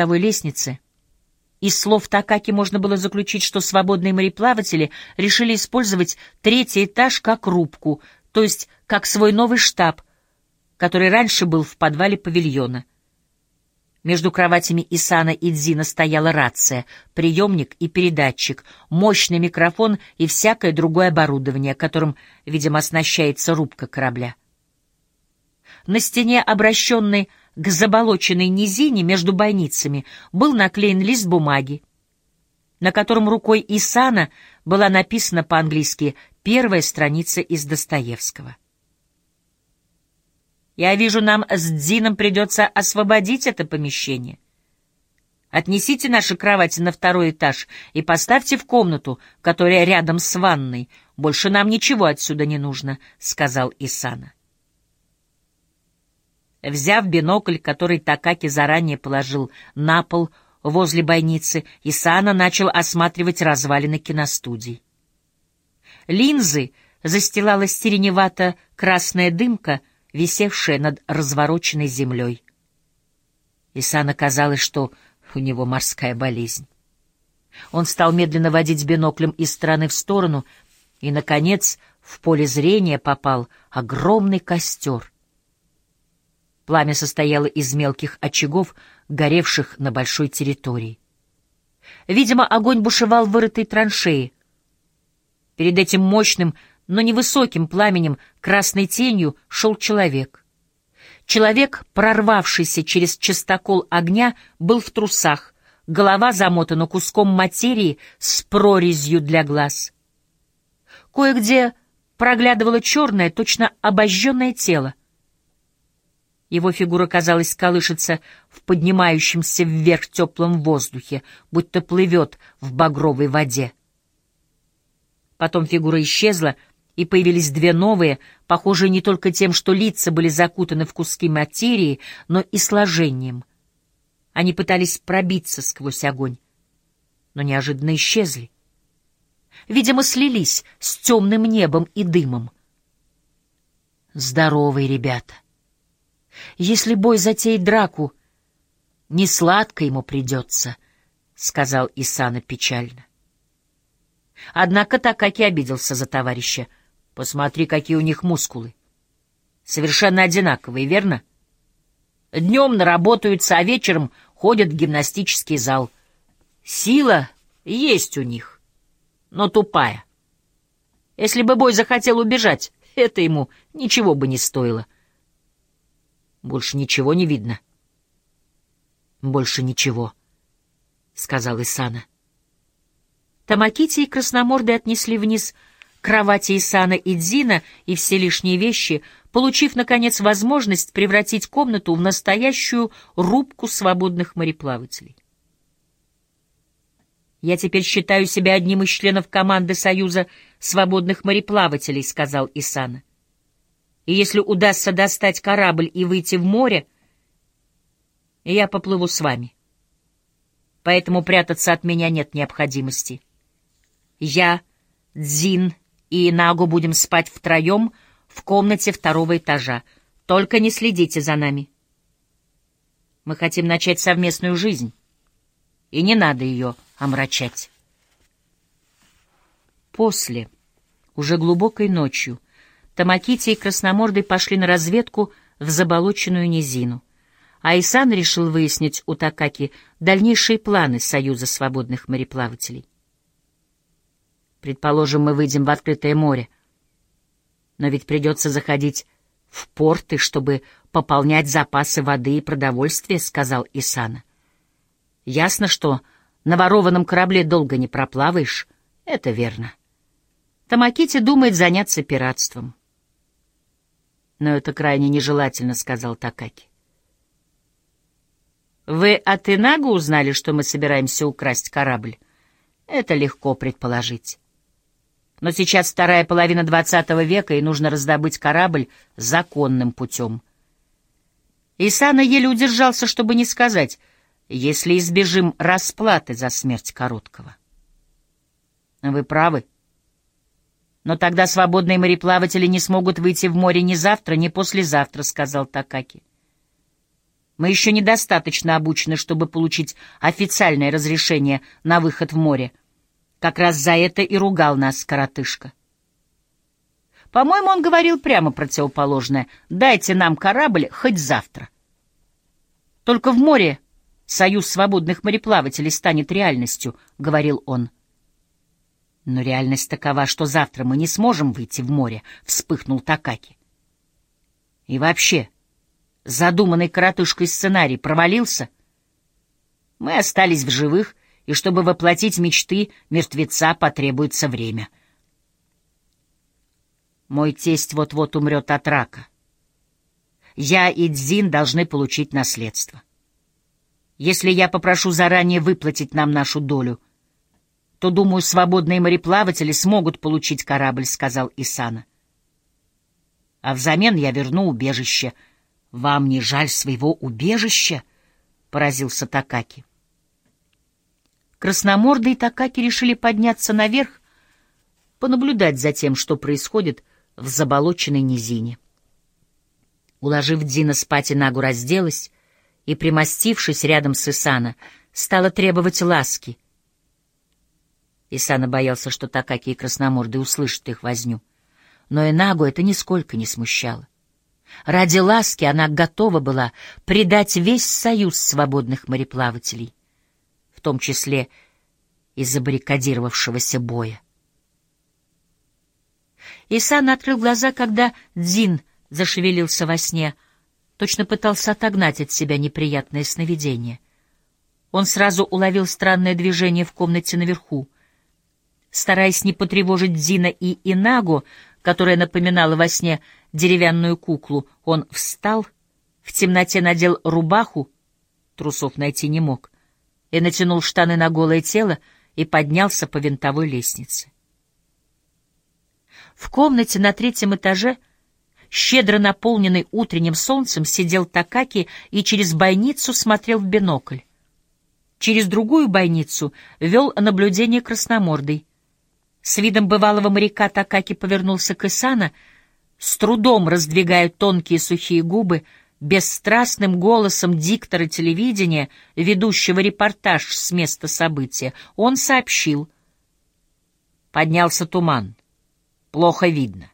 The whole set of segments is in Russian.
винтовой лестнице. Из слов Такаки можно было заключить, что свободные мореплаватели решили использовать третий этаж как рубку, то есть как свой новый штаб, который раньше был в подвале павильона. Между кроватями Исана и Дзина стояла рация, приемник и передатчик, мощный микрофон и всякое другое оборудование, которым, видимо, оснащается рубка корабля. На стене, обращенной к заболоченной низине между бойницами, был наклеен лист бумаги, на котором рукой Исана была написана по-английски первая страница из Достоевского. Я вижу, нам с Дзином придется освободить это помещение. Отнесите наши кровати на второй этаж и поставьте в комнату, которая рядом с ванной. Больше нам ничего отсюда не нужно, — сказал Исана. Взяв бинокль, который Такаки заранее положил на пол возле бойницы, Исана начал осматривать развалины киностудий. Линзы застилала сиреневато-красная дымка, висевшая над развороченной землей. Исана казалось, что у него морская болезнь. Он стал медленно водить биноклем из стороны в сторону, и, наконец, в поле зрения попал огромный костер. Пламя состояло из мелких очагов, горевших на большой территории. Видимо, огонь бушевал в вырытой траншеи. Перед этим мощным, но невысоким пламенем, красной тенью, шел человек. Человек, прорвавшийся через частокол огня, был в трусах, голова замотана куском материи с прорезью для глаз. Кое-где проглядывало черное, точно обожженное тело. Его фигура, казалось, колышется в поднимающемся вверх теплом воздухе, будто плывет в багровой воде. Потом фигура исчезла — и появились две новые, похожие не только тем, что лица были закутаны в куски материи, но и сложением. Они пытались пробиться сквозь огонь, но неожиданно исчезли. Видимо, слились с темным небом и дымом. Здоровые ребята. Если бой затеет драку, не сладко ему придется, — сказал Исана печально. Однако Такаки обиделся за товарища — Посмотри, какие у них мускулы. Совершенно одинаковые, верно? Днем наработаются, а вечером ходят в гимнастический зал. Сила есть у них, но тупая. Если бы бой захотел убежать, это ему ничего бы не стоило. Больше ничего не видно. Больше ничего, — сказал Исана. Тамакити и Красноморды отнесли вниз — кровати Исана и Дзина и все лишние вещи, получив, наконец, возможность превратить комнату в настоящую рубку свободных мореплавателей. «Я теперь считаю себя одним из членов команды Союза свободных мореплавателей», — сказал Исана. «И если удастся достать корабль и выйти в море, я поплыву с вами. Поэтому прятаться от меня нет необходимости. Я, Дзин и Нагу будем спать втроем в комнате второго этажа. Только не следите за нами. Мы хотим начать совместную жизнь, и не надо ее омрачать. После, уже глубокой ночью, Тамакити и Красномордый пошли на разведку в заболоченную низину, а Исан решил выяснить у Такаки дальнейшие планы Союза свободных мореплавателей. Предположим, мы выйдем в открытое море. Но ведь придется заходить в порты, чтобы пополнять запасы воды и продовольствия, — сказал Исана. Ясно, что на ворованном корабле долго не проплаваешь. Это верно. Тамакити думает заняться пиратством. Но это крайне нежелательно, — сказал Такаки. Вы от Инага узнали, что мы собираемся украсть корабль? Это легко предположить. Но сейчас вторая половина двадцатого века, и нужно раздобыть корабль законным путем. Исана еле удержался, чтобы не сказать, если избежим расплаты за смерть Короткого. Вы правы. Но тогда свободные мореплаватели не смогут выйти в море ни завтра, ни послезавтра, — сказал Такаки. Мы еще недостаточно обучены, чтобы получить официальное разрешение на выход в море. Как раз за это и ругал нас коротышка. По-моему, он говорил прямо противоположное. «Дайте нам корабль хоть завтра». Только в море союз свободных мореплавателей станет реальностью, — говорил он. Но реальность такова, что завтра мы не сможем выйти в море, — вспыхнул Такаки. И вообще, задуманный коротышкой сценарий провалился. Мы остались в живых, и чтобы воплотить мечты мертвеца потребуется время. Мой тесть вот-вот умрет от рака. Я и Дзин должны получить наследство. Если я попрошу заранее выплатить нам нашу долю, то, думаю, свободные мореплаватели смогут получить корабль, — сказал Исана. А взамен я верну убежище — «Вам не жаль своего убежища?» — поразился Такаки. Красноморды и Такаки решили подняться наверх, понаблюдать за тем, что происходит в заболоченной низине. Уложив Дина спать, Инагу разделась и, примостившись рядом с Исана, стала требовать ласки. Исана боялся, что Такаки и Красноморды услышат их возню. Но Инагу это нисколько не смущало. Ради ласки она готова была предать весь союз свободных мореплавателей, в том числе и забаррикадировавшегося боя. Исан открыл глаза, когда Дзин зашевелился во сне, точно пытался отогнать от себя неприятное сновидение. Он сразу уловил странное движение в комнате наверху. Стараясь не потревожить Дзина и Инагу, которая напоминала во сне деревянную куклу, он встал, в темноте надел рубаху, трусов найти не мог, и натянул штаны на голое тело и поднялся по винтовой лестнице. В комнате на третьем этаже, щедро наполненный утренним солнцем, сидел Такаки и через бойницу смотрел в бинокль. Через другую бойницу вел наблюдение красномордый. С видом бывалого моряка Такаки повернулся к Исана, с трудом раздвигая тонкие сухие губы, бесстрастным голосом диктора телевидения, ведущего репортаж с места события, он сообщил. Поднялся туман. Плохо видно.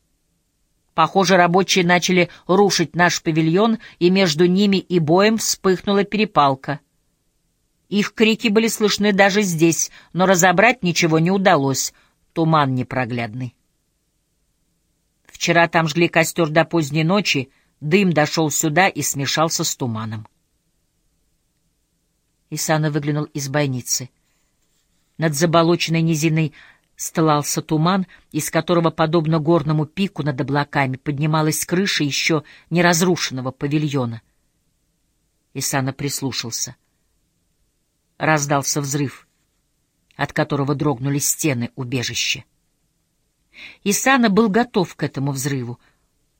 Похоже, рабочие начали рушить наш павильон, и между ними и боем вспыхнула перепалка. Их крики были слышны даже здесь, но разобрать ничего не удалось — туман непроглядный. Вчера там жгли костер до поздней ночи, дым дошел сюда и смешался с туманом. Исана выглянул из бойницы. Над заболоченной низиной стлался туман, из которого, подобно горному пику над облаками, поднималась крыша еще не разрушенного павильона. Исана прислушался. Раздался взрыв от которого дрогнули стены убежища. Исана был готов к этому взрыву.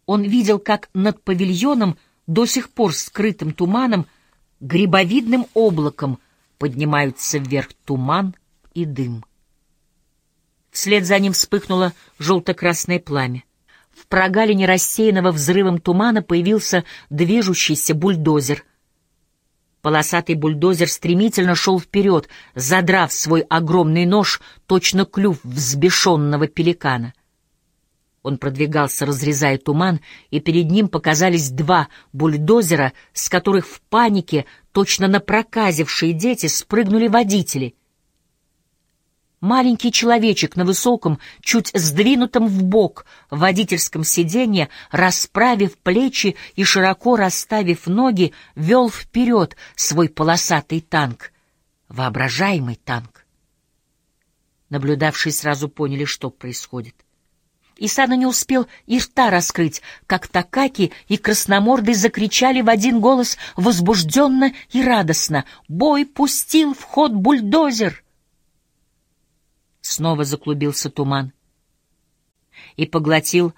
Он видел, как над павильоном, до сих пор скрытым туманом, грибовидным облаком поднимаются вверх туман и дым. Вслед за ним вспыхнуло желто-красное пламя. В прогалине рассеянного взрывом тумана появился движущийся бульдозер — Полосатый бульдозер стремительно шел вперед, задрав свой огромный нож, точно клюв взбешенного пеликана. Он продвигался, разрезая туман, и перед ним показались два бульдозера, с которых в панике, точно напроказившие дети, спрыгнули водители — Маленький человечек на высоком, чуть сдвинутом в бок водительском сиденье, расправив плечи и широко расставив ноги, вел вперед свой полосатый танк. Воображаемый танк. Наблюдавшие сразу поняли, что происходит. Исана не успел и рта раскрыть, как Такаки и Красномордый закричали в один голос возбужденно и радостно. «Бой пустил в ход бульдозер!» Снова заклубился туман. И поглотил